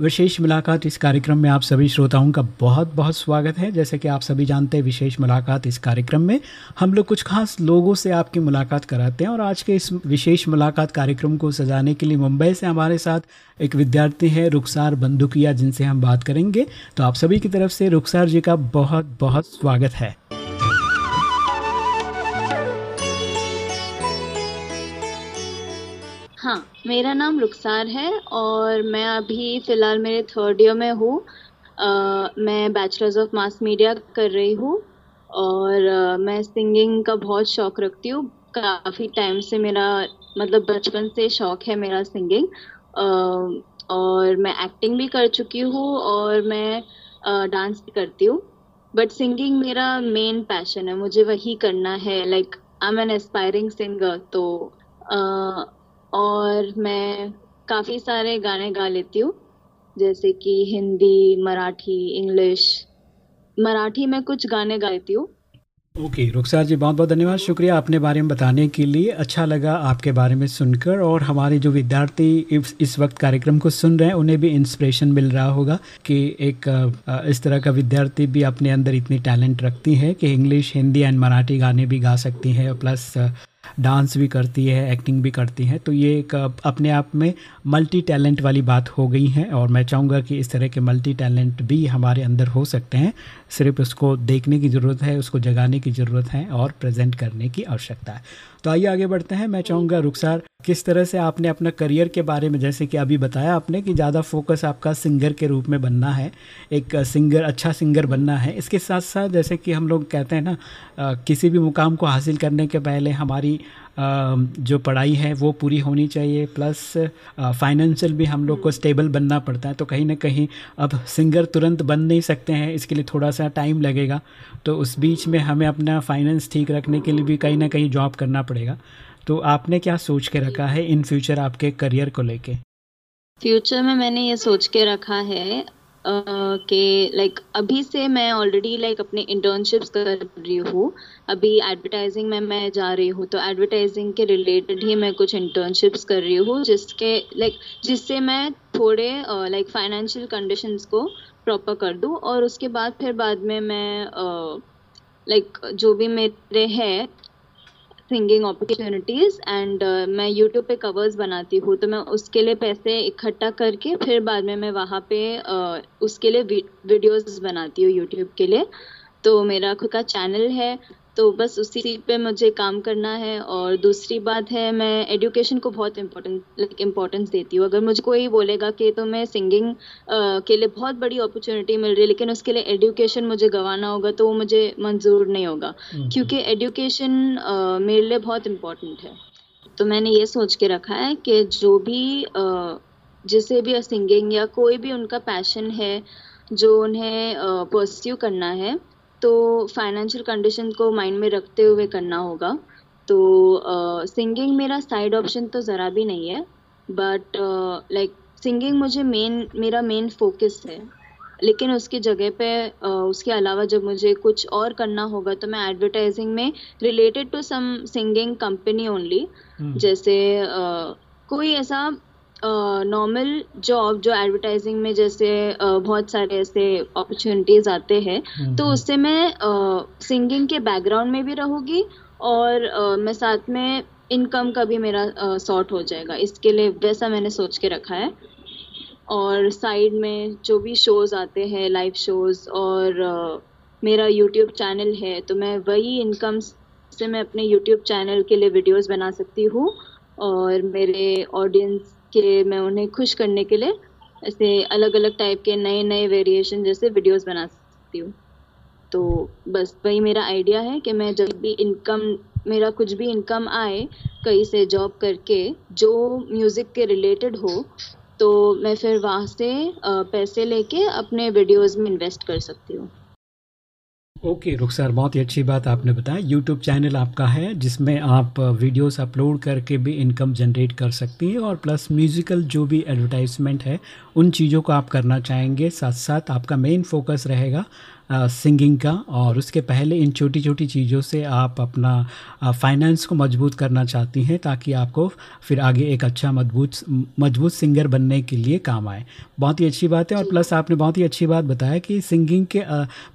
विशेष मुलाकात इस कार्यक्रम में आप सभी श्रोताओं का बहुत बहुत स्वागत है। जैसे कि आप सभी जानते हैं, विशेष मुलाकात इस कार्यक्रम में हम लोग कुछ खास लोगों से आपकी मुलाकात कराते हैं और आज के इस विशेष मुलाकात कार्यक्रम को सजाने के लिए मुंबई से हमारे साथ एक विद्यार्थी है, रुखसार बंदुकिया, जिनसे हम बात करेंगे। तो आप सभी की तरफ़ से रुखसार जी का बहुत बहुत स्वागत है। मेरा नाम रुखसार है और मैं अभी फ़िलहाल मेरे थर्ड ईयर में हूँ। मैं बैचलर्स ऑफ़ मास मीडिया कर रही हूँ और आ, मैं सिंगिंग का बहुत शौक़ रखती हूँ। काफ़ी टाइम से मेरा मतलब बचपन से शौक़ है मेरा सिंगिंग और मैं एक्टिंग भी कर चुकी हूँ और मैं डांस भी करती हूँ। बट सिंगिंग मेरा मेन पैशन है। मुझे वही करना है। Like I am an aspiring singer तो और मैं काफ़ी सारे गाने गा लेती हूँ जैसे कि हिंदी मराठी इंग्लिश। मराठी में कुछ गाने गा लेती हूँ। ओके okay, रुखसार जी बहुत बहुत धन्यवाद। शुक्रिया अपने बारे में बताने के लिए। अच्छा लगा आपके बारे में सुनकर और हमारे जो विद्यार्थी इस, इस वक्त कार्यक्रम को सुन रहे हैं उन्हें भी इंस्पिरेशन मिल रहा होगा कि एक इस तरह का विद्यार्थी भी अपने अंदर इतनी टैलेंट रखती है कि इंग्लिश हिंदी एंड मराठी गाने भी गा सकती हैं प्लस डांस भी करती है एक्टिंग भी करती हैं तो ये एक अपने आप में मल्टी टैलेंट वाली बात हो गई है और मैं चाहूँगा कि इस तरह के मल्टी टैलेंट भी हमारे अंदर हो सकते हैं। सिर्फ़ उसको देखने की ज़रूरत है, उसको जगाने की ज़रूरत है और प्रेजेंट करने की आवश्यकता है। तो आइए आगे बढ़ते हैं। मैं चाहूँगा रुखसार, किस तरह से आपने अपना करियर के बारे में, जैसे कि अभी बताया आपने कि ज़्यादा फोकस आपका सिंगर के रूप में बनना है, एक सिंगर अच्छा सिंगर बनना है। इसके साथ साथ जैसे कि हम लोग कहते हैं ना किसी भी मुकाम को हासिल करने के पहले हमारी जो पढ़ाई है, वो पूरी होनी चाहिए। प्लस फाइनेंशियल भी हम लोग को स्टेबल बनना पड़ता है तो कहीं ना कहीं अब सिंगर तुरंत बन नहीं सकते हैं, इसके लिए थोड़ा सा टाइम लगेगा। तो उस बीच में हमें अपना फाइनेंस ठीक रखने के लिए भी कहीं ना कहीं जॉब करना पड़ेगा। तो आपने क्या सोच के रखा है इन फ्यूचर आपके करियर को लेके? फ्यूचर में मैंने ये सोच के रखा है कि लाइक अभी से मैं ऑलरेडी लाइक अपने इंटर्नशिप्स कर रही हूँ। अभी एडवर्टाइजिंग में मैं जा रही हूँ तो एडवर्टाइजिंग के रिलेटेड ही मैं कुछ इंटर्नशिप्स कर रही हूँ, जिसके लाइक जिससे मैं थोड़े लाइक फाइनेंशियल कंडीशंस को प्रॉपर कर दूँ। और उसके बाद फिर बाद में मैं लाइक जो भी मेरे है सिंगिंग अपॉर्चुनिटीज़ एंड मैं यूट्यूब पे कवर्स बनाती हूँ तो मैं उसके लिए पैसे इकट्ठा करके फिर बाद में मैं वहाँ पे uh, उसके लिए वीडियोज़ बनाती हूँ यूट्यूब के लिए। तो मेरा खुद का चैनल है। तो बस उसी पे मुझे काम करना है और दूसरी बात है मैं एडुकेशन को बहुत इम्पोर्टेंट लाइक इम्पोर्टेंस देती हूँ। अगर मुझे कोई बोलेगा कि तुम्हें सिंगिंग के लिए बहुत बड़ी अपॉर्चुनिटी मिल रही है लेकिन उसके लिए एडुकेशन मुझे गंवाना होगा तो वो मुझे मंजूर नहीं होगा। हम्म, क्योंकि एडुकेशन हम्म। मेरे लिए बहुत इम्पोर्टेंट है। तो मैंने ये सोच के रखा है कि जो भी जिसे भी सिंगिंग या कोई भी उनका पैशन है जो उन्हें परस्यू करना है तो फाइनेंशियल कंडीशन को माइंड में रखते हुए करना होगा। तो सिंगिंग uh, मेरा साइड ऑप्शन तो ज़रा भी नहीं है बट लाइक सिंगिंग मुझे मेन मेरा मेन फोकस है। लेकिन उसकी जगह पे uh, उसके अलावा जब मुझे कुछ और करना होगा तो मैं एडवर्टाइजिंग में related to some singing company only जैसे uh, कोई ऐसा नॉर्मल जॉब जो एडवर्टाइजिंग में जैसे बहुत सारे ऐसे अपॉर्चुनिटीज़ आते हैं हम्म, तो हम्म। उससे मैं सिंगिंग के बैकग्राउंड में भी रहूँगी और मैं साथ में इनकम का भी मेरा सॉर्ट हो जाएगा इसके लिए वैसा मैंने सोच के रखा है और साइड में जो भी शोज़ आते हैं लाइव शोज़ और मेरा यूट्यूब चैनल है तो मैं वही इनकम से मैं अपने यूट्यूब चैनल के लिए वीडियोस बना सकती हूँ और मेरे ऑडियंस कि मैं उन्हें खुश करने के लिए ऐसे अलग अलग टाइप के नए नए वेरिएशन जैसे वीडियोस बना सकती हूँ। तो बस वही मेरा आइडिया है कि मैं जब भी इनकम मेरा कुछ भी इनकम आए, कहीं से जॉब करके, जो म्यूज़िक के रिलेटेड हो तो मैं फिर वहाँ से पैसे लेके अपने वीडियोस में इन्वेस्ट कर सकती हूँ। ओके रुखसार बहुत ही अच्छी बात आपने बताया। यूट्यूब चैनल आपका है, जिसमें आप वीडियोस अपलोड करके भी इनकम जनरेट कर सकती हैं और प्लस म्यूज़िकल जो भी एडवर्टाइजमेंट है, उन चीज़ों को आप करना चाहेंगे साथ साथ आपका मेन फोकस रहेगा। सिंगिंग का और उसके पहले इन छोटी छोटी चीज़ों से आप अपना फाइनेंस को मज़बूत करना चाहती हैं ताकि आपको फिर आगे एक अच्छा मज़बूत मज़बूत सिंगर बनने के लिए काम आए। बहुत ही अच्छी बात है और प्लस आपने बहुत ही अच्छी बात बताया कि सिंगिंग के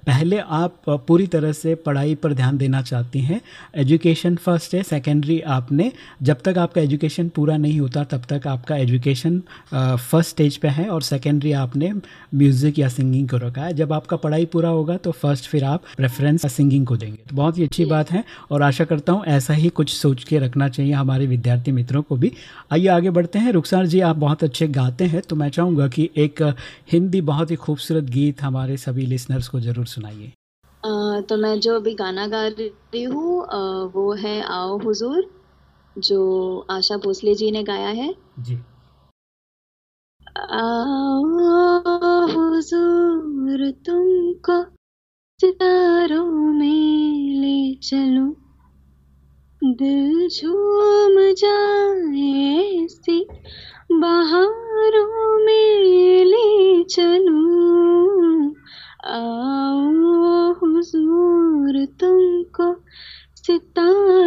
पहले आप पूरी तरह से पढ़ाई पर ध्यान देना चाहती हैं। एजुकेशन फ़र्स्ट है सेकेंडरी आपने जब तक आपका एजुकेशन पूरा नहीं होता तब तक आपका एजुकेशन फ़र्स्ट स्टेज पे है और सेकेंडरी आपने म्यूज़िक या सिंगिंग को रखा है। जब आपका पढ़ाई पूरा होगा तो फ़र्स्ट फिर आप प्रेफरेंस सिंगिंग को देंगे। तो बहुत ही अच्छी बात है और आशा करता हूँ ऐसा ही कुछ सोच के रखना चाहिए हमारे विद्यार्थी मित्रों को भी। आइए आगे बढ़ते हैं। रुखसार जी आप बहुत अच्छे गाते हैं तो मैं चाहूँगा कि एक हिंदी बहुत ही खूबसूरत गीत हमारे सभी लिसनर्स को ज़रूर सुनाइए। तो मैं जो अभी गाना गा रही हूँ वो है आओ हुजूर जो आशा भोसले जी ने गाया है। जी। हुजूर तुमको सितारों में ले चलूँ। दिल झूम जाए सी बहारों में ले चलूँ। आओ हुजूर तुमको सितारों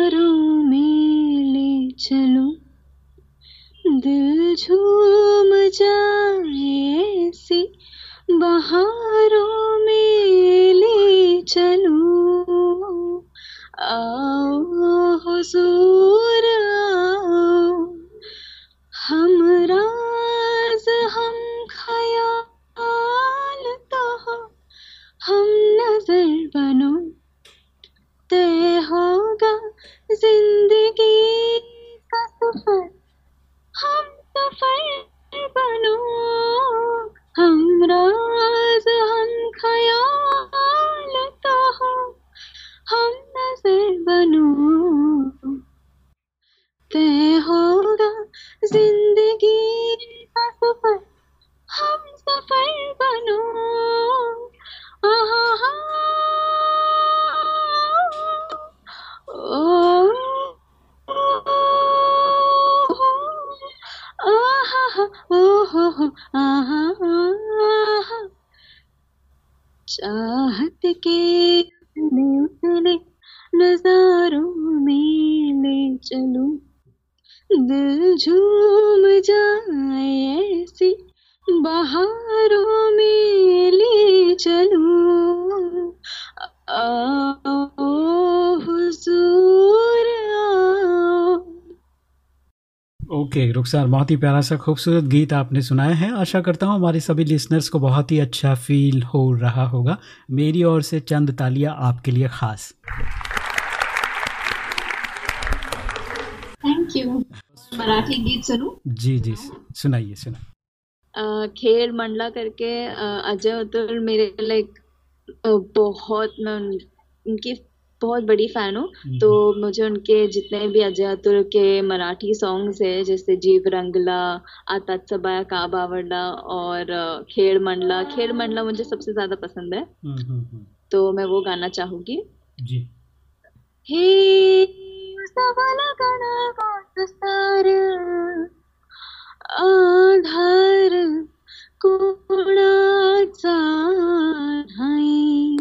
ओके रुखसार बहुत ही प्यारा सा खूबसूरत गीत आपने सुनाया है। आशा करता हूँ हमारे सभी लिसनर्स को बहुत ही अच्छा फील हो रहा होगा। मेरी ओर से चंद तालियाँ आपके लिए खास। थैंक यू मराठी गीत सुनू? जी जी सुनाइए सुना खेल मंडला करके अजय अतुल मेरे लाइक बहुत मैं उनकी बहुत बड़ी फ़ैन हूँ। हम्म, तो हम्म। मुझे उनके जितने भी अजय अतुल के मराठी सॉन्ग्स है जैसे जीव रंगला आता सबाया का बावडा और खेड़ मंडला। खेड़ मंडला मुझे सबसे ज़्यादा पसंद है। हम्म, तो मैं वो गाना चाहूँगी। जी। हे आधार कोणाचा नाही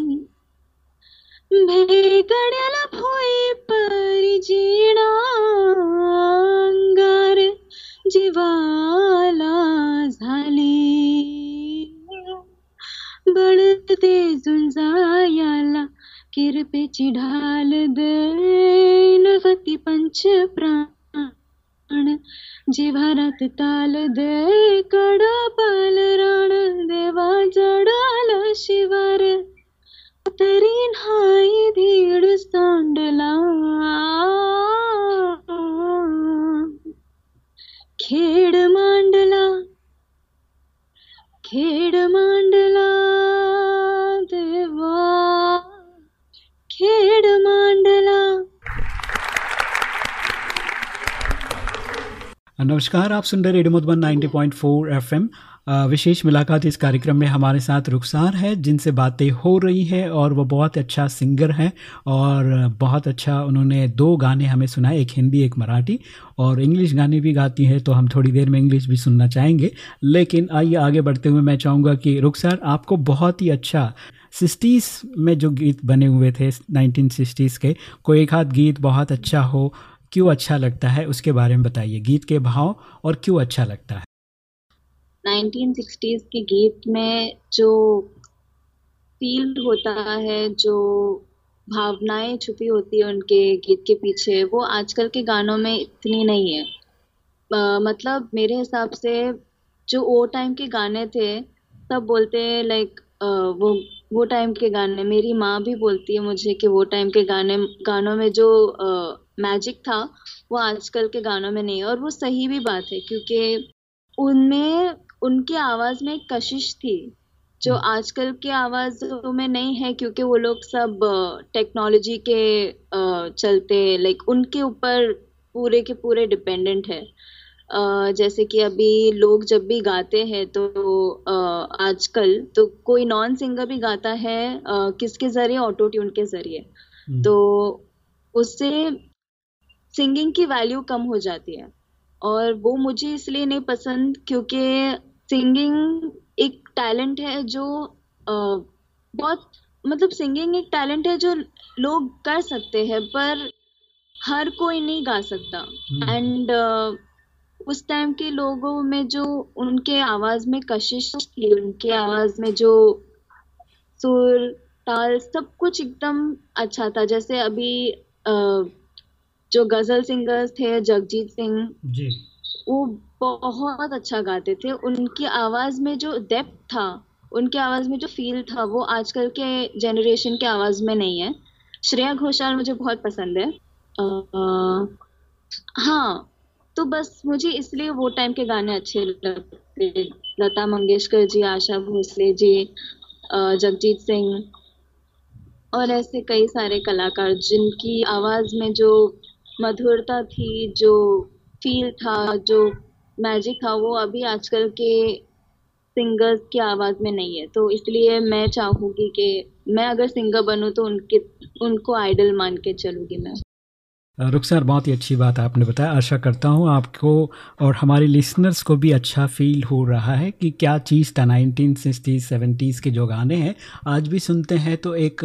भेगड्याला भोई परी अंगार जीवाला झाली। बळते झुंजायाला किरपेची ढाल दैनवती पंच प्राण जिव्हारात ताल दे कडपाल राण, देवा जडाला शिवार तरी नाही धीड सांडला। खेड मांडला खेड मांडला देवा। खेड मांडला। नमस्कार, आप सुन रहे रेडियो मधुबन 90.4 एफएम। विशेष मुलाकात इस कार्यक्रम में हमारे साथ रुखसार है, जिनसे बातें हो रही है और वो बहुत अच्छा सिंगर हैं और बहुत अच्छा उन्होंने दो गाने हमें सुनाए, एक हिंदी, एक मराठी और इंग्लिश गाने भी गाती हैं तो हम थोड़ी देर में इंग्लिश भी सुनना चाहेंगे। लेकिन आइए आगे बढ़ते हुए मैं चाहूँगा कि रुखसार, आपको बहुत ही अच्छा सिक्सटीज़ में जो गीत बने हुए थे, नाइनटीन सिक्सटीज़ के, कोई एक आध गीत बहुत अच्छा हो, क्यों अच्छा लगता है, उसके बारे में बताइए। गीत के भाव और क्यों अच्छा लगता है? 1960s के गीत में जो फील होता है जो भावनाएँ छुपी होती है उनके गीत के पीछे वो आजकल के गानों में इतनी नहीं है। आ, मतलब मेरे हिसाब से जो वो टाइम के गाने थे सब बोलते हैं लाइक वो वो टाइम के गाने मेरी माँ भी बोलती है मुझे कि वो टाइम के गाने गानों में जो मैजिक था वो आजकल के गानों में नहीं है। और वो सही भी बात है क्योंकि उनमें उनकी आवाज़ में एक कशिश थी जो हम्म। आजकल के आवाज़ों में नहीं है क्योंकि वो लोग सब टेक्नोलॉजी के चलते लाइक उनके ऊपर पूरे के पूरे डिपेंडेंट है जैसे कि अभी लोग जब भी गाते हैं तो आजकल तो कोई नॉन सिंगर भी गाता है किसके ज़रिए ऑटो ट्यून के ज़रिए हम्म। तो उससे सिंगिंग की वैल्यू कम हो जाती है और वो मुझे इसलिए नहीं पसंद क्योंकि सिंगिंग एक टैलेंट है जो आ, बहुत मतलब सिंगिंग एक टैलेंट है जो लोग कर सकते हैं पर हर कोई नहीं गा सकता। And hmm. uh, उस टाइम के लोगों में जो उनके आवाज़ में कशिश थी उनके आवाज़ में जो सुर ताल सब कुछ एकदम अच्छा था। जैसे अभी uh, जो गज़ल सिंगर्स थे जगजीत सिंह जी। वो बहुत अच्छा गाते थे। उनकी आवाज़ में जो डेप्थ था उनकी आवाज़ में जो फील था वो आजकल के जनरेशन के आवाज़ में नहीं है। श्रेया घोषाल मुझे बहुत पसंद है। आ, हाँ तो बस मुझे इसलिए वो टाइम के गाने अच्छे लगते लता मंगेशकर जी आशा भोसले जी जगजीत सिंह और ऐसे कई सारे कलाकार जिनकी आवाज़ में जो मधुरता थी जो फील था जो मैजिक था वो अभी आजकल के सिंगर्स की आवाज़ में नहीं है। तो इसलिए मैं चाहूँगी कि मैं अगर सिंगर बनूँ तो उनके, उनको आइडल मान के चलूँगी मैं। रुखसार, बहुत ही अच्छी बात आपने बताया। आशा करता हूँ आपको और हमारे लिसनर्स को भी अच्छा फील हो रहा है कि क्या चीज़ था नाइनटीन सिक्सटीज़, सेवेंटीज़ के जो गाने हैं, आज भी सुनते हैं तो एक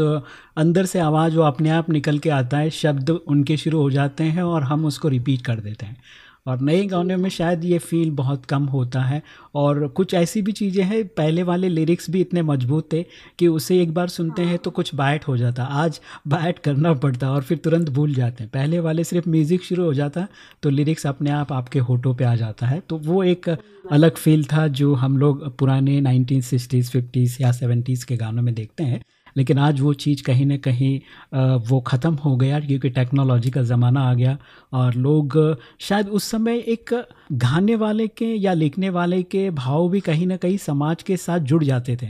अंदर से आवाज़ वो अपने आप निकल के आता है, शब्द उनके शुरू हो जाते हैं और हम उसको रिपीट कर देते हैं। और नए गानों में शायद ये फील बहुत कम होता है। और कुछ ऐसी भी चीज़ें हैं, पहले वाले लिरिक्स भी इतने मज़बूत थे कि उसे एक बार सुनते हैं तो कुछ बैट हो जाता। आज बैट करना पड़ता और फिर तुरंत भूल जाते हैं। पहले वाले सिर्फ़ म्यूज़िक शुरू हो जाता तो लिरिक्स अपने आप आपके होठों पर आ जाता है। तो वो एक अलग फील था जो हम लोग पुराने नाइनटीन सिक्सटीज़ फिफ्टीज़ या सेवेंटीज़ के गानों में देखते हैं। लेकिन आज वो चीज़ कहीं ना कहीं वो ख़त्म हो गया क्योंकि टेक्नोलॉजी का ज़माना आ गया और लोग, शायद उस समय एक गाने वाले के या लिखने वाले के भाव भी कहीं ना कहीं समाज के साथ जुड़ जाते थे।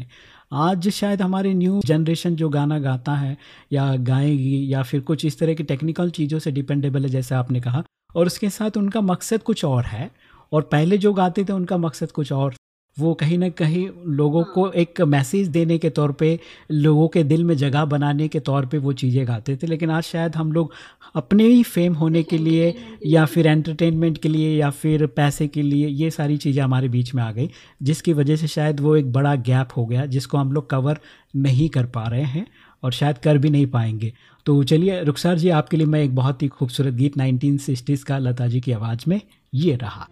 आज शायद हमारे न्यू जनरेशन जो गाना गाता है या गाएगी या फिर कुछ इस तरह की टेक्निकल चीज़ों से डिपेंडेबल है जैसे आपने कहा और उसके साथ उनका मकसद कुछ और है और पहले जो गाते थे उनका मकसद कुछ और वो कहीं ना कहीं लोगों को हाँ। एक मैसेज देने के तौर पे लोगों के दिल में जगह बनाने के तौर पे वो चीज़ें गाते थे। लेकिन आज शायद हम लोग अपने ही फेम होने के लिए या फिर एंटरटेनमेंट के लिए या फिर पैसे के लिए ये सारी चीज़ें हमारे बीच में आ गई जिसकी वजह से शायद वो एक बड़ा गैप हो गया जिसको हम लोग कवर नहीं कर पा रहे हैं और शायद कर भी नहीं पाएँगे। तो चलिए रुखसार जी आपके लिए मैं एक बहुत ही खूबसूरत गीत नाइनटीन का लता जी की आवाज़ में ये रहा।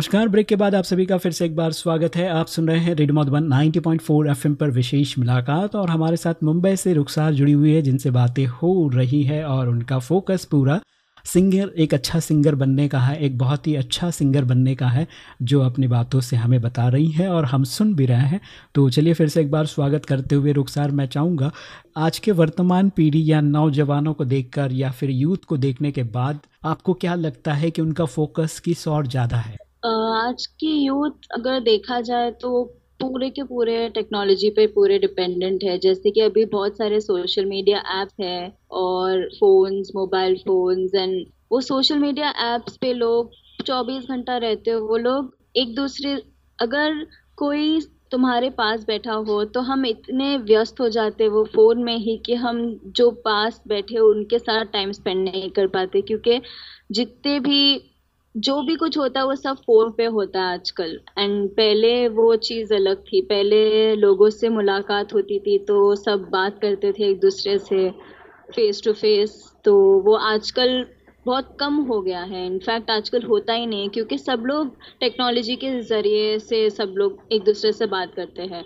नमस्कार। ब्रेक के बाद आप सभी का फिर से एक बार स्वागत है। आप सुन रहे हैं रेडियो मधुबन 90.4 एफएम पर विशेष मुलाकात और हमारे साथ मुंबई से रुखसार जुड़ी हुई है, जिनसे बातें हो रही है और उनका फोकस पूरा सिंगर, एक अच्छा सिंगर बनने का है, एक बहुत ही अच्छा सिंगर बनने का है, जो अपनी बातों से हमें बता रही है और हम सुन भी रहे हैं। तो चलिए फिर से एक बार स्वागत करते हुए रुखसार, मैं चाहूँगा, आज के वर्तमान पीढ़ी या नौजवानों को देखकर या फिर यूथ को देखने के बाद आपको क्या लगता है कि उनका फोकस किस और ज़्यादा है? आज की यूथ अगर देखा जाए तो पूरे के पूरे टेक्नोलॉजी पे पूरे डिपेंडेंट है। जैसे कि अभी बहुत सारे सोशल मीडिया ऐप्स है और फोन्स मोबाइल फोन्स एंड वो सोशल मीडिया ऐप्स पे लोग 24 घंटा रहते हो। वो लोग एक दूसरे, अगर कोई तुम्हारे पास बैठा हो तो हम इतने व्यस्त हो जाते वो फ़ोन में ही कि हम जो पास बैठे हो उनके साथ टाइम स्पेंड नहीं कर पाते क्योंकि जितने भी जो भी कुछ होता है, वो सब फ़ोन पे होता है आजकल। एंड पहले वो चीज़ अलग थी। पहले लोगों से मुलाकात होती थी तो सब बात करते थे एक दूसरे से फेस टू फेस तो वो आजकल बहुत कम हो गया है। इनफैक्ट आजकल होता ही नहीं क्योंकि सब लोग टेक्नोलॉजी के ज़रिए से सब लोग एक दूसरे से बात करते हैं।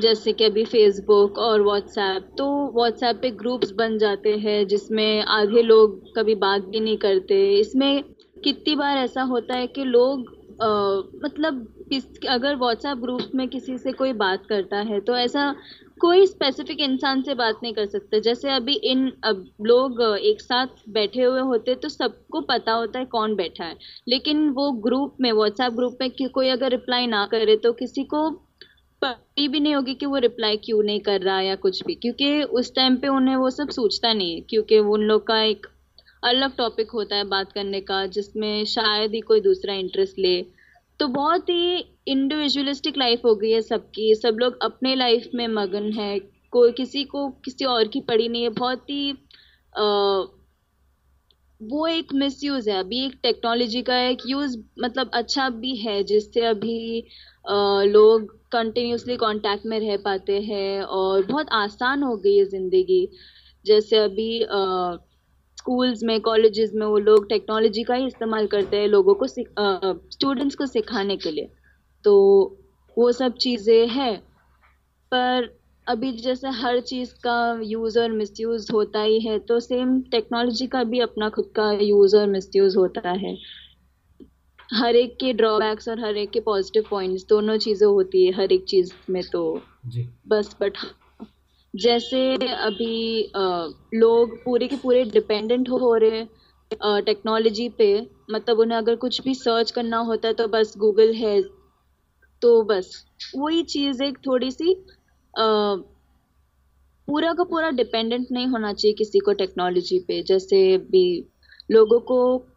जैसे कि अभी फेसबुक और व्हाट्सएप तो व्हाट्सएप पे ग्रुप्स बन जाते हैं, जिसमें आधे लोग कभी बात भी नहीं करते। इसमें कितनी बार ऐसा होता है कि लोग आ, मतलब अगर व्हाट्सएप ग्रुप में किसी से कोई बात करता है तो ऐसा कोई स्पेसिफिक इंसान से बात नहीं कर सकता। जैसे अभी इन अब लोग एक साथ बैठे हुए होते तो सबको पता होता है कौन बैठा है। लेकिन वो ग्रुप में व्हाट्सएप ग्रुप में कि कोई अगर रिप्लाई ना करे तो किसी को पता भी नहीं होगी कि वो रिप्लाई क्यों नहीं कर रहा या कुछ भी। क्योंकि उस टाइम पे उन्हें वो सब सोचता नहीं है क्योंकि उन लोग का एक अलग टॉपिक होता है बात करने का जिसमें शायद ही कोई दूसरा इंटरेस्ट ले। तो बहुत ही इंडिविजुअलिस्टिक लाइफ हो गई है सबकी। सब लोग अपने लाइफ में मगन है। कोई किसी को किसी और की पड़ी नहीं है। बहुत ही वो एक मिसयूज है। अभी एक टेक्नोलॉजी का एक यूज़ मतलब अच्छा भी है जिससे अभी आ, लोग कंटिन्यूसली कांटेक्ट में रह पाते हैं और बहुत आसान हो गई है ज़िंदगी। जैसे अभी आ, स्कूल्स में कॉलेजेस में वो लोग टेक्नोलॉजी का ही इस्तेमाल करते हैं लोगों को स्टूडेंट्स को सिखाने के लिए। तो वो सब चीज़ें हैं पर अभी जैसे हर चीज़ का यूज़ और मिसयूज़ होता ही है तो सेम टेक्नोलॉजी का भी अपना खुद का यूज़ और मिसयूज़ होता है। हर एक के ड्रॉबैक्स और हर एक के पॉजिटिव पॉइंट्स दोनों चीज़ें होती है हर एक चीज़ में तो। जी। बस बट जैसे अभी आ, लोग पूरे के पूरे डिपेंडेंट हो रहे हैं टेक्नोलॉजी पे। मतलब उन्हें अगर कुछ भी सर्च करना होता है तो बस गूगल है। तो बस वही चीज़ एक थोड़ी सी आ, पूरा का पूरा डिपेंडेंट नहीं होना चाहिए किसी को टेक्नोलॉजी पे। जैसे भी लोगों को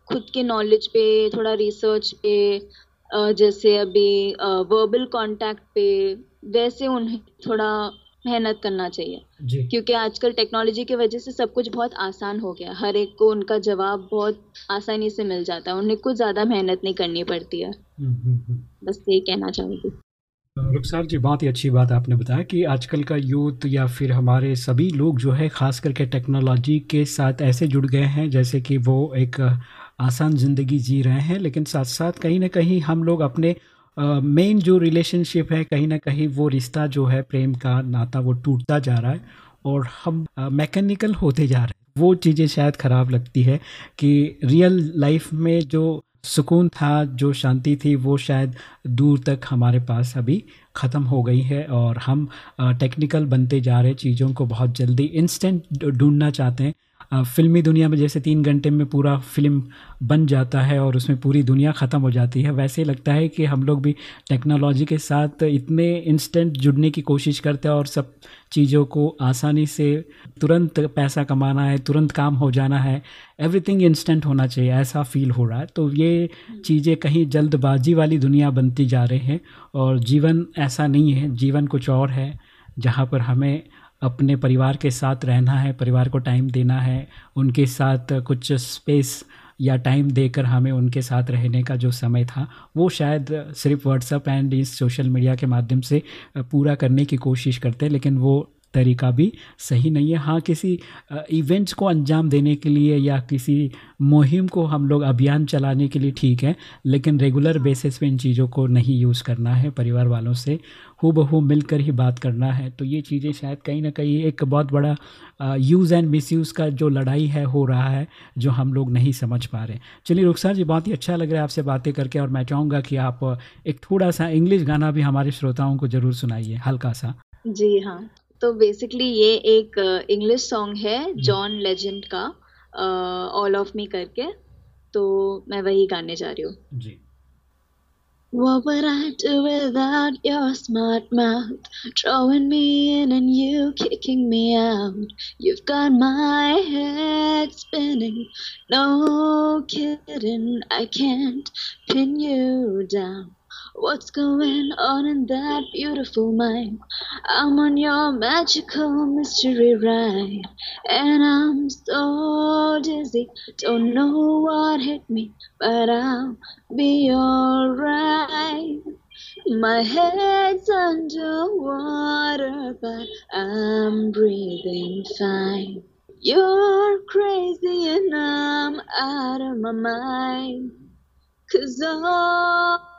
खुद के नॉलेज पे थोड़ा रिसर्च पे जैसे अभी वर्बल कांटेक्ट पे वैसे उन्हें थोड़ा मेहनत करना चाहिए। क्योंकि आजकल टेक्नोलॉजी की वजह से सब कुछ बहुत आसान हो गया हर एक को उनका जवाब बहुत आसानी से मिल जाता है। उन्हें कुछ ज़्यादा मेहनत नहीं करनी पड़ती है। हम्म, हम्म, हम्म। बस यही कहना चाहूँगी। रुखसार जी बहुत ही अच्छी बात आपने बताया कि आजकल का यूथ या फिर हमारे सभी लोग जो है ख़ास करके टेक्नोलॉजी के साथ ऐसे जुड़ गए हैं जैसे कि वो एक आसान ज़िंदगी जी रहे हैं। लेकिन साथ साथ कहीं ना कहीं हम लोग अपने मेन जो रिलेशनशिप है, कहीं ना कहीं वो रिश्ता जो है, प्रेम का नाता वो टूटता जा रहा है और हम मैकेनिकल होते जा रहे हैं। वो चीज़ें शायद ख़राब लगती है कि रियल लाइफ में जो सुकून था, जो शांति थी, वो शायद दूर तक हमारे पास अभी ख़त्म हो गई है और हम टेक्निकल बनते जा रहे चीज़ों को बहुत जल्दी। इंस्टेंट ढूंढना चाहते हैं। फ़िल्मी दुनिया में जैसे तीन घंटे में पूरा फ़िल्म बन जाता है और उसमें पूरी दुनिया ख़त्म हो जाती है, वैसे लगता है कि हम लोग भी टेक्नोलॉजी के साथ इतने इंस्टेंट जुड़ने की कोशिश करते हैं और सब चीज़ों को आसानी से तुरंत पैसा कमाना है, तुरंत काम हो जाना है एवरीथिंग इंस्टेंट होना चाहिए, ऐसा फील हो रहा है। तो ये चीज़ें कहीं जल्दबाजी वाली दुनिया बनती जा रही है और जीवन ऐसा नहीं है, जीवन कुछ और है, जहाँ पर हमें अपने परिवार के साथ रहना है, परिवार को टाइम देना है, उनके साथ कुछ स्पेस या टाइम देकर हमें उनके साथ रहने का जो समय था, वो शायद सिर्फ़ व्हाट्सअप एंड इस सोशल मीडिया के माध्यम से पूरा करने की कोशिश करते हैं, लेकिन वो तरीका भी सही नहीं है। हाँ किसी इवेंट्स को अंजाम देने के लिए या किसी मुहिम को हम लोग अभियान चलाने के लिए ठीक है लेकिन रेगुलर बेसिस पे इन चीज़ों को नहीं यूज़ करना है परिवार वालों से हु बहू मिलकर ही बात करना है। तो ये चीज़ें शायद कहीं ना कहीं एक बहुत बड़ा यूज़ एंड मिसयूज़ का जो लड़ाई है हो रहा है जो हम लोग नहीं समझ पा रहे। चलिए रुखसार जी बहुत ही अच्छा लग रहा है आपसे बातें करके और मैं चाहूँगा कि आप एक थोड़ा सा इंग्लिश गाना भी हमारे श्रोताओं को ज़रूर सुनाइए हल्का सा। जी हाँ। तो बेसिकली ये एक इंग्लिश सॉन्ग है जॉन हम्म। लेजेंड का ऑल ऑफ़ मी करके तो मैं वही गाने जा रही हूँ जी What would I do without your smart mouth? Drawing me in and you kicking me out. You've got my head spinning. No kidding, I can't pin you down. What's going on in that beautiful mind? I'm on your magical mystery ride, and I'm so dizzy, don't know what hit me, but I'll be alright. My head's underwater, but I'm breathing fine. You're crazy and I'm out of my mind. Cause all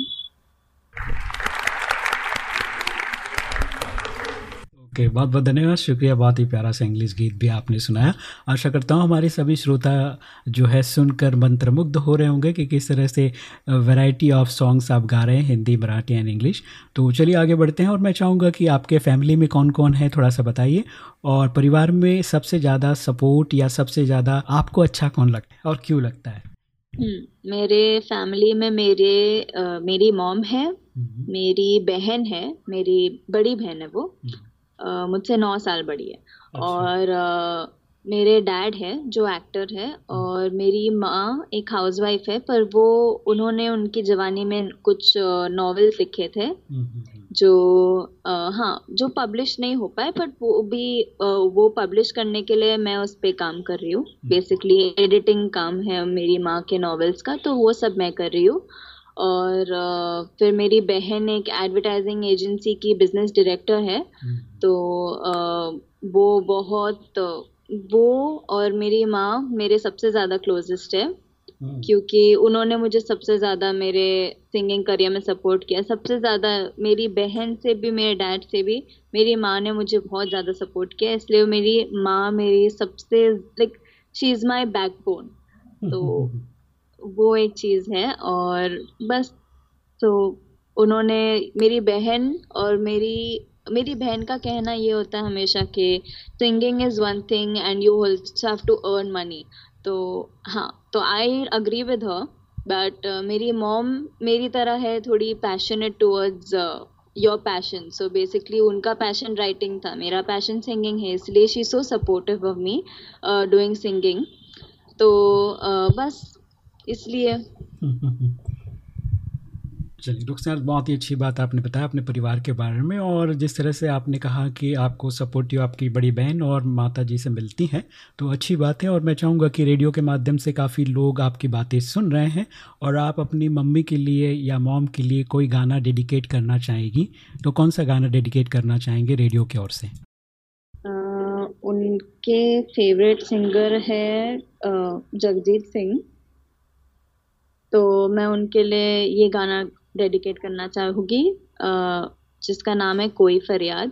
Okay बहुत बहुत धन्यवाद। शुक्रिया बहुत ही प्यारा सा English गीत भी आपने सुनाया। आशा करता हूँ हमारे सभी श्रोता जो है सुनकर मंत्रमुग्ध हो रहे होंगे कि किस तरह से वैरायटी ऑफ़ सॉन्ग्स आप गा रहे हैं हिंदी मराठी एंड इंग्लिश तो चलिए आगे बढ़ते हैं और मैं चाहूँगा कि आपके फैमिली में कौन कौन है थोड़ा सा बताइए। और परिवार में सबसे ज़्यादा सपोर्ट या सबसे ज़्यादा आपको अच्छा कौन लगता है और क्यों लगता है? हम्म, मेरे फैमिली में मेरे आ, मेरी मॉम है हम्म। मेरी बहन है मेरी बड़ी बहन है वो। हम्म। मुझसे नौ साल बड़ी है। अच्छा। और मेरे डैड है जो एक्टर है हम्म। और मेरी माँ एक हाउसवाइफ है पर वो उन्होंने उनकी जवानी में कुछ नॉवेल्स लिखे थे हम्म, हम्म, जो आ, हाँ जो पब्लिश नहीं हो पाए बट वो भी आ, वो पब्लिश करने के लिए मैं उस पर काम कर रही हूँ। बेसिकली एडिटिंग काम है मेरी माँ के नॉवेल्स का तो वो सब मैं कर रही हूँ। और फिर मेरी बहन एक एडवर्टाइजिंग एजेंसी की बिज़नेस डायरेक्टर है। हम्म। तो वो बहुत वो और मेरी माँ मेरे सबसे ज़्यादा क्लोजेस्ट है। हम्म। क्योंकि उन्होंने मुझे सबसे ज़्यादा मेरे सिंगिंग करियर में सपोर्ट किया। सबसे ज़्यादा मेरी बहन से भी मेरे डैड से भी मेरी माँ ने मुझे बहुत ज़्यादा सपोर्ट किया। इसलिए मेरी माँ मेरी सबसे like she is my backbone तो वो एक चीज़ है और बस तो उन्होंने मेरी बहन और मेरी मेरी बहन का कहना ये होता है हमेशा कि singing is one thing and you have to earn money तो हाँ तो I agree with her but मेरी मॉम मेरी तरह है थोड़ी passionate towards your passion so basically उनका पैशन राइटिंग था मेरा पैशन सिंगिंग है इसलिए she so supportive of me doing singing तो uh, बस इसलिए। चलिए रुखसार बहुत ही अच्छी बात आपने बताया अपने परिवार के बारे में और जिस तरह से आपने कहा कि आपको सपोर्टिव आपकी बड़ी बहन और माता जी से मिलती हैं तो अच्छी बात है और मैं चाहूँगा कि रेडियो के माध्यम से काफ़ी लोग आपकी बातें सुन रहे हैं और आप अपनी मम्मी के लिए या मॉम के लिए कोई गाना डेडिकेट करना चाहेगी तो कौन सा गाना डेडिकेट करना चाहेंगे रेडियो की ओर से? आ, उनके फेवरेट सिंगर है जगजीत सिंह। तो मैं उनके लिए ये गाना डेडिकेट करना चाहूँगी। जिसका नाम है कोई फरियाद।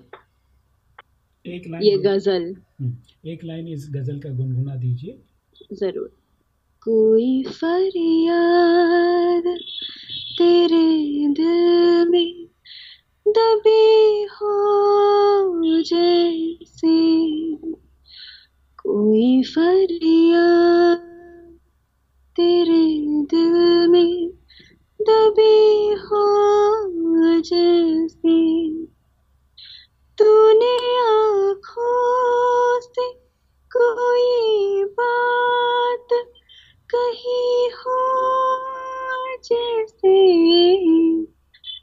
एक लाइन ये गज़ल। हम्म, एक लाइन इस गज़ल का गुनगुना दीजिए। ज़रूर। कोई फरियाद तेरे दिल में दबी हो जैसे। कोई फरियाद तेरे दिल में दबी हो जैसे। तूने आँखों से कोई बात कही हो जैसे।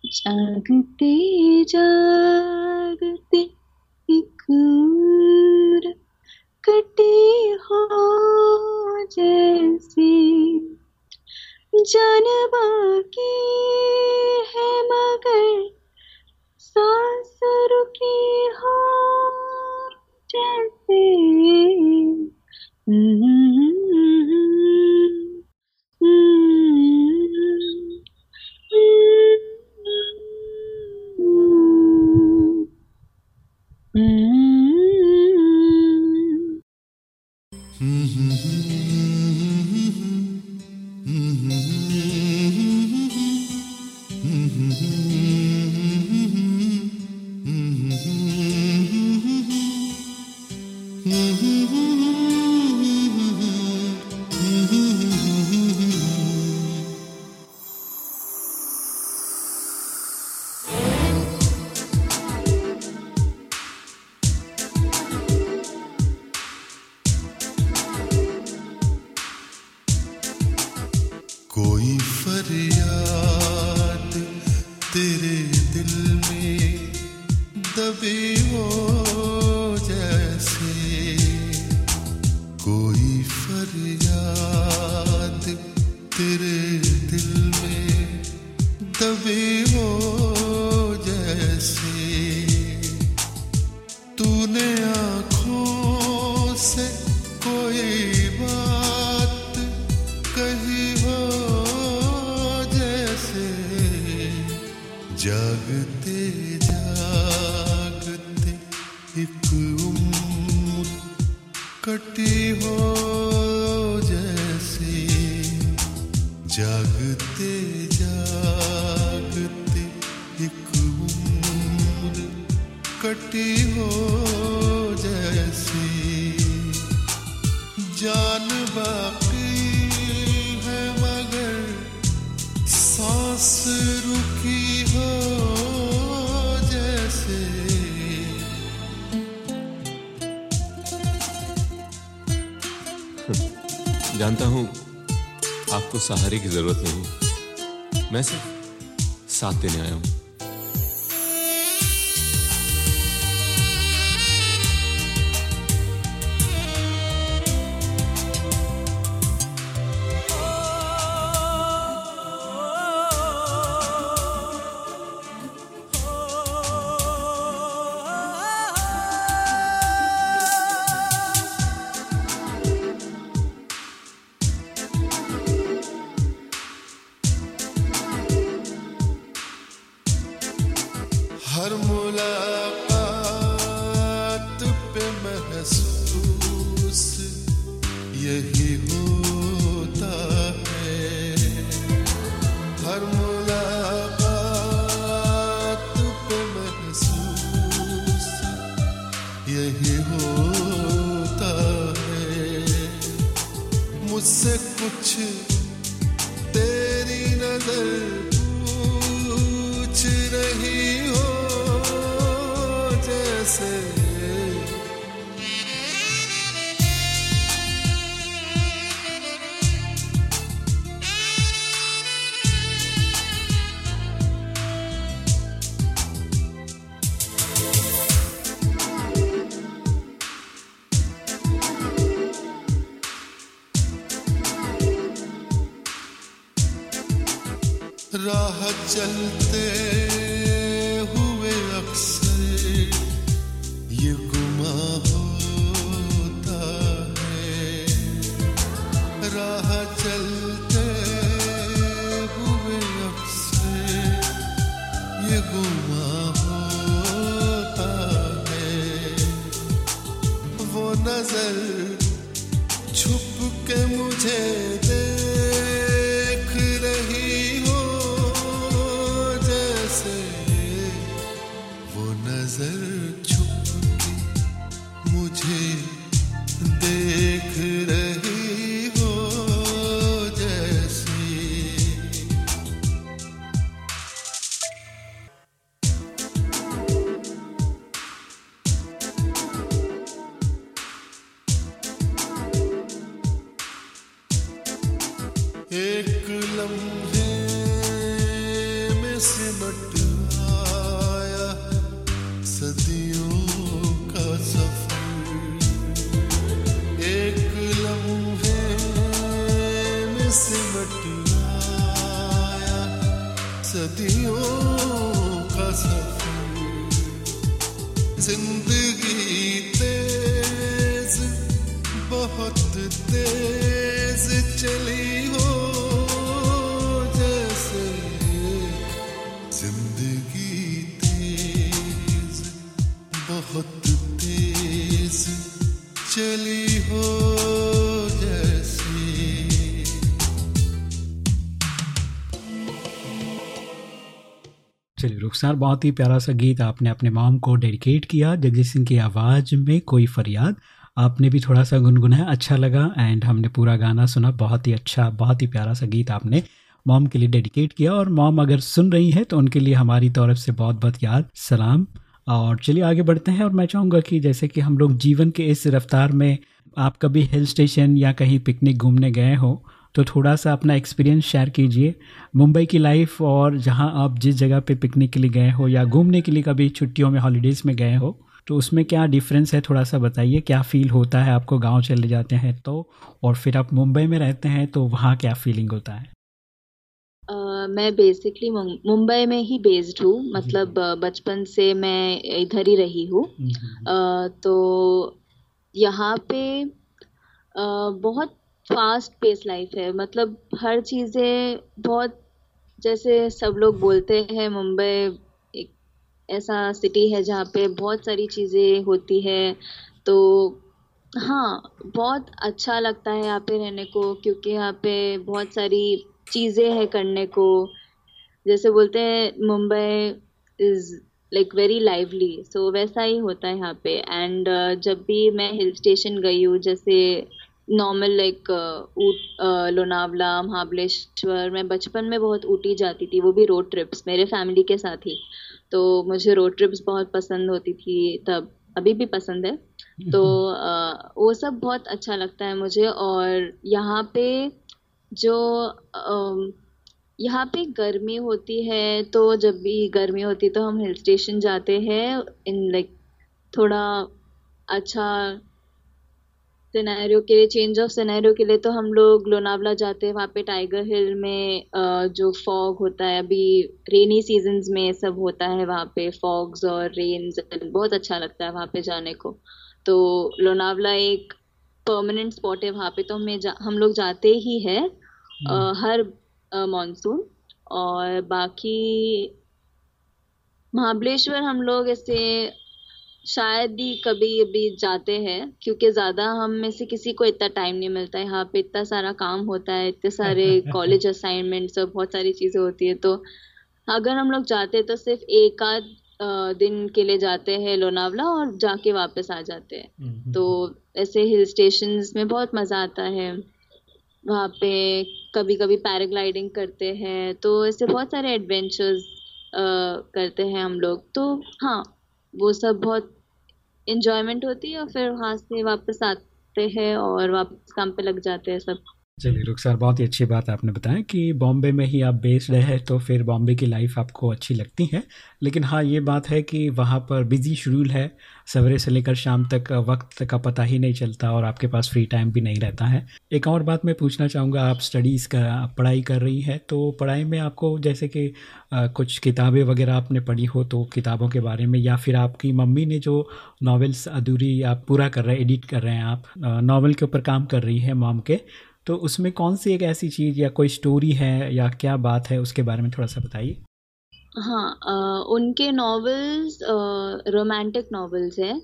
जागते जागते एक कटी हो जैसी जान बाकी है मगर सांस रुकी हो जैसे mm-hmm. Mm-hmm. जानता हूँ आपको सहारे की ज़रूरत नहीं। मैं सिर्फ़ साथ देने आया हूँ। ज़िंदगी तेज बहुत तेज चली हो जैसे ज़िंदगी तेज बहुत तेज चली रुखसार बहुत ही प्यारा सा गीत आपने अपने माम को डेडिकेट किया। जगजीत सिंह की आवाज़ में कोई फरियाद? आपने भी थोड़ा सा गुनगुनाया अच्छा लगा एंड हमने पूरा गाना सुना। बहुत ही अच्छा बहुत ही प्यारा सा गीत आपने मॉम के लिए डेडिकेट किया। और मॉम अगर सुन रही हैं तो उनके लिए हमारी तरफ़ से बहुत बहुत याद, सलाम। और चलिए आगे बढ़ते हैं। और मैं चाहूँगा कि जैसे कि हम लोग जीवन के इस रफ्तार में आप कभी हिल स्टेशन या कहीं पिकनिक घूमने गए हो तो थोड़ा सा अपना एक्सपीरियंस शेयर कीजिए। मुंबई की लाइफ और जहाँ आप जिस जगह पे पिकनिक के लिए गए हो या घूमने के लिए कभी छुट्टियों में हॉलीडेज़ में गए हो तो उसमें क्या डिफरेंस है थोड़ा सा बताइए क्या फ़ील होता है आपको गाँव चले जाते हैं तो? और फिर आप मुंबई में रहते हैं तो वहाँ क्या फीलिंग होता है? Uh, मैं बेसिकली मुंबई में ही बेस्ड हूँ। मतलब बचपन से मैं इधर ही रही हूँ। uh, तो यहाँ पे uh, बहुत फास्ट पेस लाइफ है। मतलब हर चीज़ें बहुत जैसे सब लोग बोलते हैं मुंबई एक ऐसा सिटी है जहाँ पे बहुत सारी चीज़ें होती है। तो हाँ बहुत अच्छा लगता है यहाँ पे रहने को क्योंकि यहाँ पे बहुत सारी चीज़ें हैं करने को। जैसे बोलते हैं Mumbai is like very lively so वैसा ही होता है यहाँ पे। एंड uh, जब भी मैं हिल स्टेशन गई हूँ जैसे नॉर्मल लाइक लोनावला महाबलेश्वर मैं बचपन में बहुत ऊटी जाती थी वो भी रोड ट्रिप्स मेरे फैमिली के साथ ही। तो मुझे रोड ट्रिप्स बहुत पसंद होती थी तब अभी भी पसंद है। तो uh, वो सब बहुत अच्छा लगता है मुझे और यहाँ पे जो uh, यहाँ पे गर्मी होती है तो जब भी गर्मी होती है तो हम हिल स्टेशन जाते हैं इन लाइक थोड़ा अच्छा सिनेरियो के लिए चेंज ऑफ़ सिनेरियो के लिए तो हम लोग लोनावला जाते हैं वहाँ पे टाइगर हिल में जो फॉग होता है अभी रेनी सीजन्स में सब होता है वहाँ पे फॉग्स और रेन्स बहुत अच्छा लगता है वहाँ पे जाने को तो लोनावला एक परमानेंट स्पॉट है वहाँ पे तो हमें हम लोग जाते ही है हम्म। हर मानसून और बाकी महाबलेश्वर हम लोग ऐसे शायद ही कभी अभी जाते हैं क्योंकि ज़्यादा हम में से किसी को इतना टाइम नहीं मिलता है। यहाँ पे इतना सारा काम होता है इतने सारे कॉलेज असाइनमेंट्स और बहुत सारी चीज़ें होती है तो अगर हम लोग जाते हैं तो सिर्फ़ एक आध दिन के लिए जाते हैं लोनावला और जाके वापस आ जाते हैं। हम्म, हम्म, तो हम्म। ऐसे हिल स्टेशन में बहुत मज़ा आता है। वहाँ पे कभी कभी पैराग्लाइडिंग करते हैं तो ऐसे बहुत सारे एडवेंचर्स करते हैं हम लोग। तो हाँ वो सब बहुत इंजॉयमेंट होती है और फिर वहाँ से वापस आते हैं और वापस काम पे लग जाते हैं सब। चलिए रुखसार बहुत ही अच्छी बात आपने बताया कि बॉम्बे में ही आप बेस्ड है तो फिर बॉम्बे की लाइफ आपको अच्छी लगती है। लेकिन हाँ ये बात है कि वहाँ पर बिज़ी शेड्यूल है। सवेरे से लेकर शाम तक वक्त का पता ही नहीं चलता और आपके पास फ्री टाइम भी नहीं रहता है। एक और बात मैं पूछना चाहूँगा, आप स्टडीज़ का पढ़ाई कर रही हैं तो पढ़ाई में आपको जैसे कि कुछ किताबें वगैरह आपने पढ़ी हो तो किताबों के बारे में, या फिर आपकी मम्मी ने जो नॉवेल्स अधूरी आप पूरा कर रहे हैं एडिट कर रहे हैं आप नावल के ऊपर काम कर रही है मॉम के तो उसमें कौन सी एक ऐसी चीज़ या कोई स्टोरी है या क्या बात है उसके बारे में थोड़ा सा बताइए। हाँ आ, उनके नॉवेल्स रोमांटिक नॉवेल्स हैं।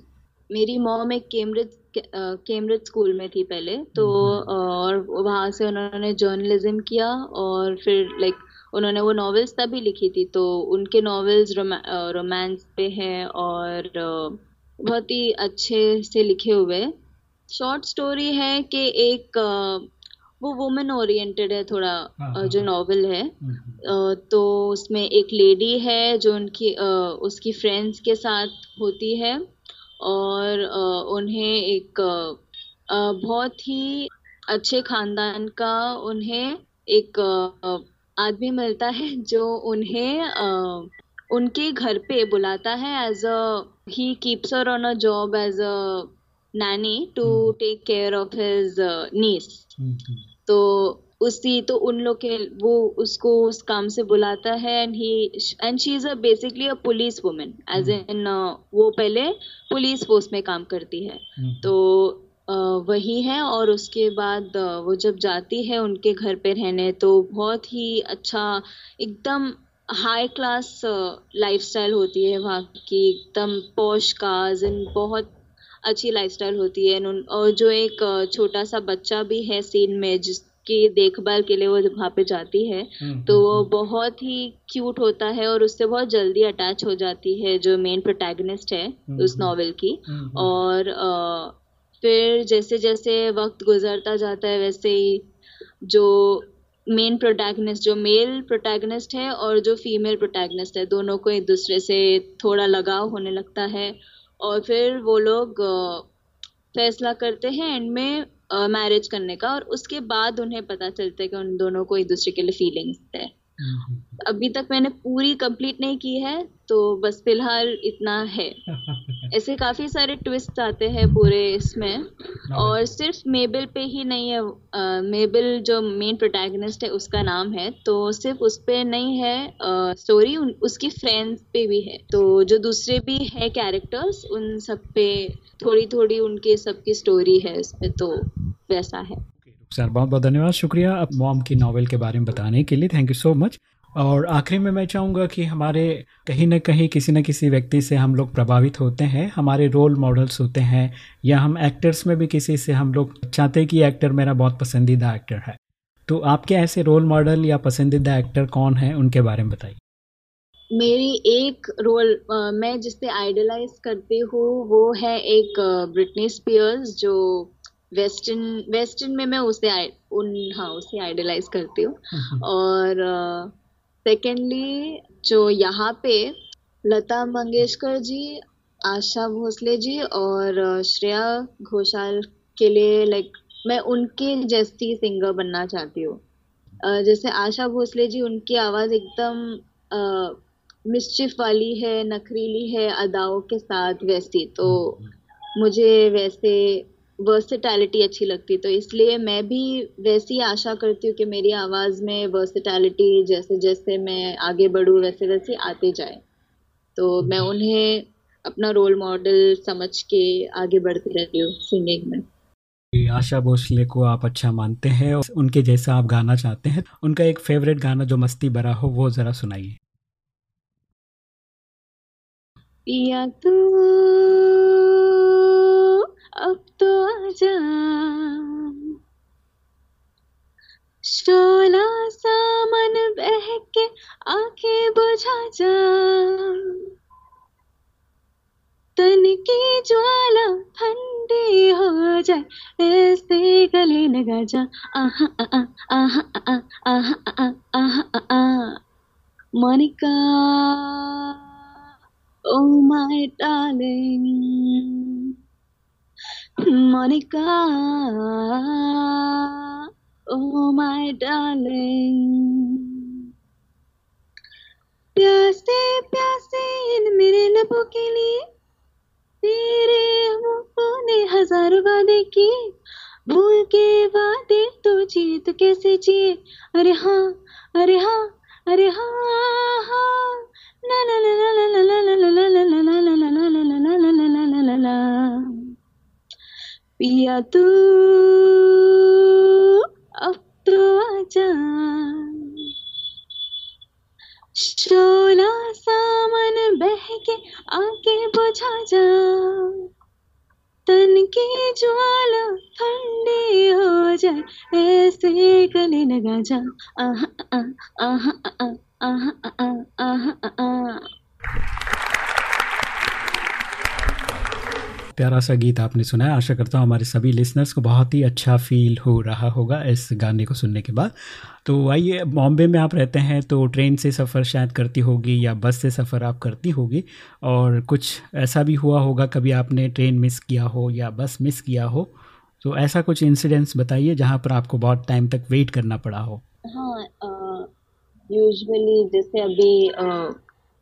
मेरी मॉम एक कैम्ब्रिज कैम्ब्रिज स्कूल में थी पहले तो हम्म। और वहाँ से उन्होंने जर्नलिज्म किया और फिर लाइक उन्होंने वो नॉवेल्स तभी लिखी थी तो उनके नॉवेल्स रोमांस पे हैं और बहुत ही अच्छे से लिखे हुए शॉर्ट स्टोरी है कि एक वो वुमेन ओरिएंटेड है थोड़ा हाँ, हाँ, जो नॉवल हाँ। है हम्म, हम्म। तो उसमें एक लेडी है जो उनकी उसकी फ्रेंड्स के साथ होती है और उन्हें एक बहुत ही अच्छे खानदान का उन्हें एक आदमी मिलता है जो उन्हें उनके घर पे बुलाता है as a he keeps her on a job as a nanny to take care of his niece तो उसी तो उन लोग के वो उसको उस काम से बुलाता है and he and she is a basically a police woman as in वो पहले पुलिस फोर्स में काम करती है हम्म। तो uh, वही है और उसके बाद uh, वो जब जाती है उनके घर पे रहने तो बहुत ही अच्छा एकदम हाई क्लास लाइफस्टाइल होती है वहाँ की एकदम पॉश कार्स एंड बहुत अच्छी लाइफस्टाइल होती है। और जो एक छोटा सा बच्चा भी है सीन में जिसकी देखभाल के लिए वो वहाँ पे जाती है हम्म, तो वो हम्म, हम्म। बहुत ही क्यूट होता है और उससे बहुत जल्दी अटैच हो जाती है जो मेन प्रोटैगनिस्ट है उस नॉवेल की। और फिर जैसे जैसे वक्त गुजरता जाता है वैसे ही जो मेन प्रोटैगनिस्ट जो मेल प्रोटैगनिस्ट है और जो फीमेल प्रोटैगनिस्ट है दोनों को एक दूसरे से थोड़ा लगाव होने लगता है। और फिर वो लोग फैसला करते हैं एंड में मैरिज करने का और उसके बाद उन्हें पता चलता है कि उन दोनों को एक दूसरे के लिए फीलिंग्स है। अभी तक मैंने पूरी कंप्लीट नहीं की है तो बस फ़िलहाल इतना है। ऐसे काफ़ी सारे ट्विस्ट आते हैं पूरे इसमें। और सिर्फ़ मेबल पे ही नहीं है मेबल जो मेन प्रोटैगनिस्ट है उसका नाम है। तो सिर्फ़ उस पे नहीं है स्टोरी उसकी फ्रेंड्स पे भी है। तो जो दूसरे भी है कैरेक्टर्स उन सब पे थोड़ी थोड़ी उनके सबकी स्टोरी है उस पे तो वैसा है। सर बहुत बहुत धन्यवाद। शुक्रिया अब मॉम की नावल के बारे में बताने के लिए। थैंक यू सो मच और आखिरी में मैं चाहूँगा कि हमारे कहीं ना कहीं किसी न किसी व्यक्ति से हम लोग प्रभावित होते हैं हमारे रोल मॉडल्स होते हैं या हम एक्टर्स में भी किसी से हम लोग चाहते हैं कि एक्टर मेरा बहुत पसंदीदा एक्टर है। तो आपके ऐसे रोल मॉडल या पसंदीदा एक्टर कौन है उनके बारे में बताइए। मेरी एक रोल मैं जिससे आइडलाइज करती हूँ वो है एक ब्रिटनी स्पियर्स जो वेस्टर्न वेस्टर्न में मैं उसे उन हाँ उसे आइडलाइज करती हूँ। हम्म। और सेकेंडली जो यहाँ पे लता मंगेशकर जी, आशा भोसले जी और श्रेया घोषाल के लिए लाइक मैं उनके जैसी सिंगर बनना चाहती हूँ जैसे आशा भोसले जी, उनकी आवाज़ एकदम मिस्चिफ वाली है, नखरीली है, अदाओं के साथ वैसी तो। मुझे वैसे वर्सिटैलिटी अच्छी लगती तो इसलिए मैं भी वैसी आशा करती हूँ कि मेरी आवाज़ में वर्सिटैलिटी जैसे जैसे मैं आगे बढ़ूँ वैसे वैसे आते जाए। तो मैं उन्हें अपना रोल मॉडल समझ के आगे बढ़ती रहती हूँ सिंगिंग में। आशा भोसले को आप अच्छा मानते हैं और उनके जैसा आप गाना चाहते हैं उनका एक फेवरेट गाना जो मस्ती भरा हो वो ज़रा सुनाइए। पिया तू अब तो आजा शोला सामन बह के आँखें बुझा जा तन की ज्वाला ठंडी हो जाए, ऐसे गले लगा जा। आहा Oh my darling Monica, oh my darling. प्यासे प्यासे इन मेरे लबों के लिए तेरे मुँह ने हज़ार वादे किए भूल के वादे तो जीत कैसे जिए अरे हाँ अरे हाँ अरे हाँ हाँ ला ला ला ला ला ला ला ला ला ला ला ला ला ला ला ला ला ला ला पिया तू अब तो आजा शोला सामन बह के आके बुझा जा। तन की ज्वाला ठंडी हो जाए, ऐसे गले लगा जा। आहा आहा आहा आहा आहा आहा। प्यारा सा गीत आपने सुना है आशा करता हूँ हमारे सभी लिसनर्स को बहुत ही अच्छा फील हो रहा होगा इस गाने को सुनने के बाद। तो आइए, बॉम्बे में आप रहते हैं तो ट्रेन से सफ़र शायद करती होगी या बस से सफ़र आप करती होगी और कुछ ऐसा भी हुआ होगा कभी आपने ट्रेन मिस किया हो या बस मिस किया हो? तो ऐसा कुछ इंसिडेंट्स बताइए जहाँ पर आपको बहुत टाइम तक वेट करना पड़ा हो। हाँ यूजुअली जैसे अभी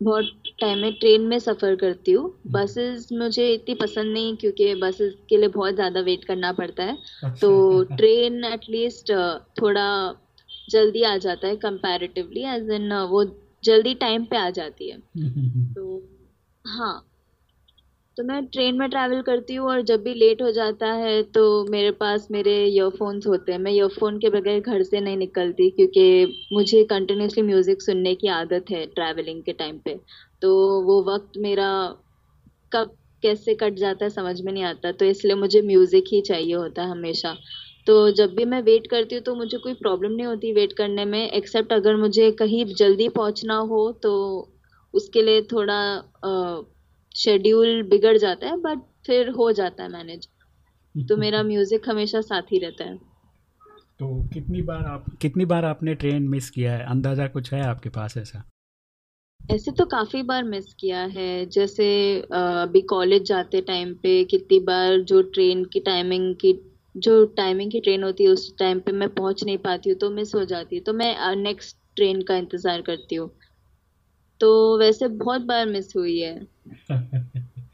बहुत टाइम में ट्रेन में सफ़र करती हूँ। बसेस हम्म। मुझे इतनी पसंद नहीं क्योंकि बसेस के लिए बहुत ज़्यादा वेट करना पड़ता है। अच्छा, तो ट्रेन एटलीस्ट थोड़ा जल्दी आ जाता है कंपैरेटिवली एज इन वो जल्दी टाइम पे आ जाती है। हम्म, हम्म, तो हाँ तो मैं ट्रेन में ट्रैवल करती हूँ और जब भी लेट हो जाता है तो मेरे पास मेरे ईयरफोन्स होते हैं। मैं ईयरफोन के बगैर घर से नहीं निकलती क्योंकि मुझे कंटिन्यूसली म्यूज़िक सुनने की आदत है ट्रैवलिंग के टाइम पे। तो वो वक्त मेरा कब, कैसे कट जाता है समझ में नहीं आता। तो इसलिए मुझे म्यूज़िक ही चाहिए होता है हमेशा। तो जब भी मैं वेट करती हूँ तो मुझे कोई प्रॉब्लम नहीं होती वेट करने में एक्सेप्ट अगर मुझे कहीं जल्दी पहुँचना हो तो उसके लिए थोड़ा शेड्यूल बिगड़ जाता है बट फिर हो जाता है मैनेज तो मेरा म्यूज़िक हमेशा साथ ही रहता है. तो कितनी बार आप कितनी बार आपने ट्रेन मिस किया है? अंदाज़ा कुछ है आपके पास ऐसा? ऐसे तो काफ़ी बार मिस किया है. जैसे अभी कॉलेज जाते टाइम पे कितनी बार जो ट्रेन की टाइमिंग की जो टाइमिंग की ट्रेन होती है उस टाइम पे मैं पहुँच नहीं पाती हूँ तो मिस हो जाती है. तो मैं नेक्स्ट ट्रेन का इंतज़ार करती हूँ. तो वैसे बहुत बार मिस हुई है.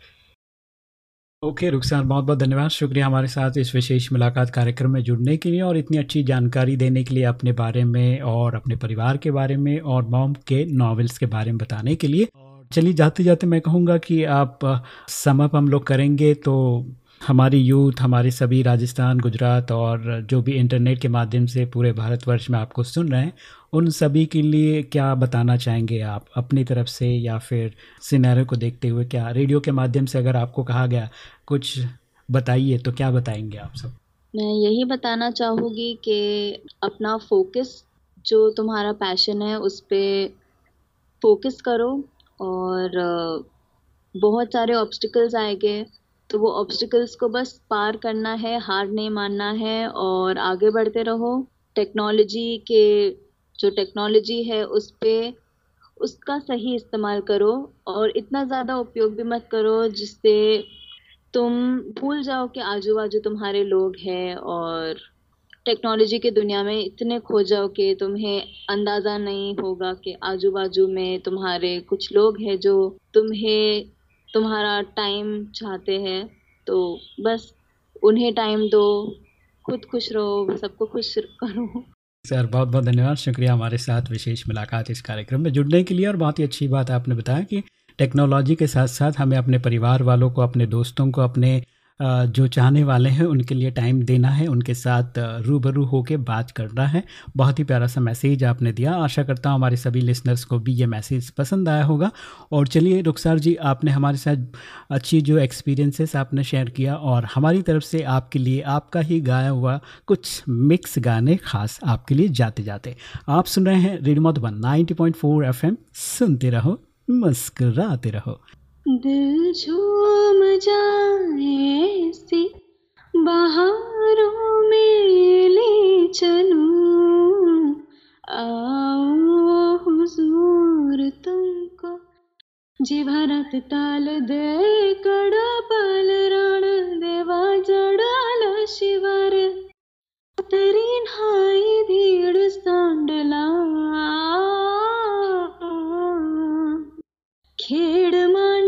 ओके रुखसार बहुत बहुत धन्यवाद। शुक्रिया हमारे साथ इस विशेष मुलाकात कार्यक्रम में जुड़ने के लिए और इतनी अच्छी जानकारी देने के लिए अपने बारे में और अपने परिवार के बारे में और मॉम के नॉवेल्स के बारे में बताने के लिए। चलिए जाते जाते मैं कहूँगा कि आप समप हम लोग करेंगे तो हमारी यूथ, हमारे सभी राजस्थान, गुजरात और जो भी इंटरनेट के माध्यम से पूरे भारतवर्ष में आपको सुन रहे हैं, उन सभी के लिए क्या बताना चाहेंगे आप? अपनी तरफ़ से या फिर सिनेरियो को देखते हुए क्या? रेडियो के माध्यम से अगर आपको कहा गया कुछ बताइए तो क्या बताएँगे आप सब? मैं यही बताना चाहूँगी कि अपना फोकस जो तुम्हारा पैशन है, उस पर फोकस करो और बहुत सारे ऑब्स्टिकल्स आएँगे तो वो ऑब्स्टिकल्स को बस पार करना है, हार नहीं मानना है और आगे बढ़ते रहो। टेक्नोलॉजी के, जो टेक्नोलॉजी है उस पर उसका सही इस्तेमाल करो और इतना ज़्यादा उपयोग भी मत करो जिससे तुम भूल जाओ कि आजू बाजू तुम्हारे लोग हैं और टेक्नोलॉजी की दुनिया में इतने खो जाओ कि तुम्हें अंदाज़ा नहीं होगा कि आजू बाजू में तुम्हारे कुछ लोग हैं जो तुम्हें तुम्हारा टाइम चाहते हैं तो बस उन्हें टाइम दो, खुद खुश रहो, सबको खुश करो। सर, बहुत बहुत धन्यवाद। शुक्रिया हमारे साथ विशेष मुलाकात इस कार्यक्रम में जुड़ने के लिए। और बहुत ही अच्छी बात आपने बताया कि टेक्नोलॉजी के साथ साथ हमें अपने परिवार वालों को, अपने दोस्तों को, अपने जो चाहने वाले हैं, उनके लिए टाइम देना है, उनके साथ रूबरू होकर बात करना है। बहुत ही प्यारा सा मैसेज आपने दिया। आशा करता हूँ हमारे सभी लिसनर्स को भी ये मैसेज पसंद आया होगा। और चलिए, रुखसार जी, आपने हमारे साथ अच्छी जो एक्सपीरियंसेस आपने शेयर किया और हमारी तरफ़ से आपके लिए, आपका ही गाया हुआ कुछ मिक्स गाने खास आपके लिए जाते जाते। आप सुन रहे हैं रेडियो मधुबन 90.4 एफएम। सुनते रहो, मुस्कुराते रहो। दिल झूम जाए सी बहारों में ले चलूँ। आओ हुजूर तुमको, जी भरत ताल दे, कड़ा पाल रण देवा, जड़ाल शिवर। तरी नाई धीड़ सांडला। खेड मांडला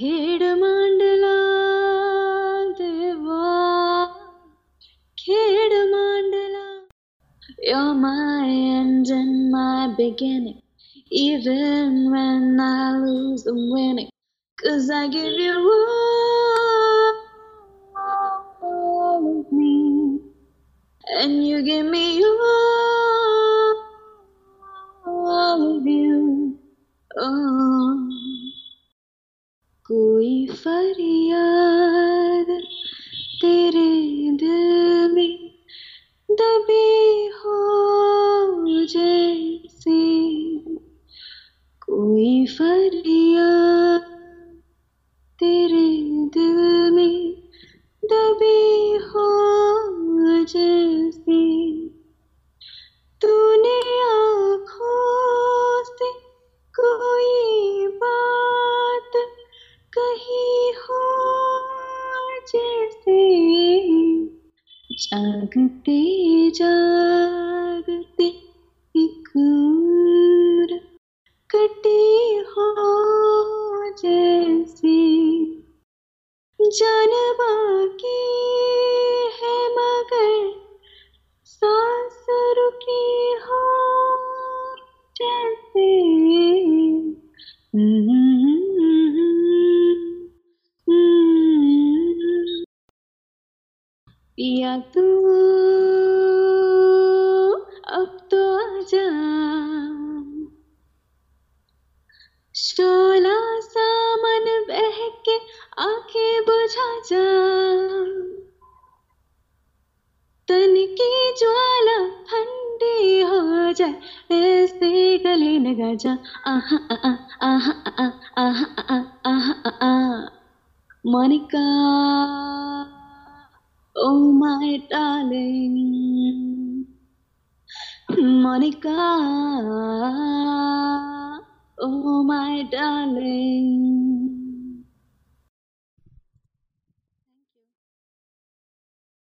खेड मांडला देवा खेड मांडला You're my end and my beginning Even when I lose I'm winning Cause I give you all, all of me And you give me all, all of you कोई फरियाद तेरे दिल में दबी हो जैसे कोई फरियाद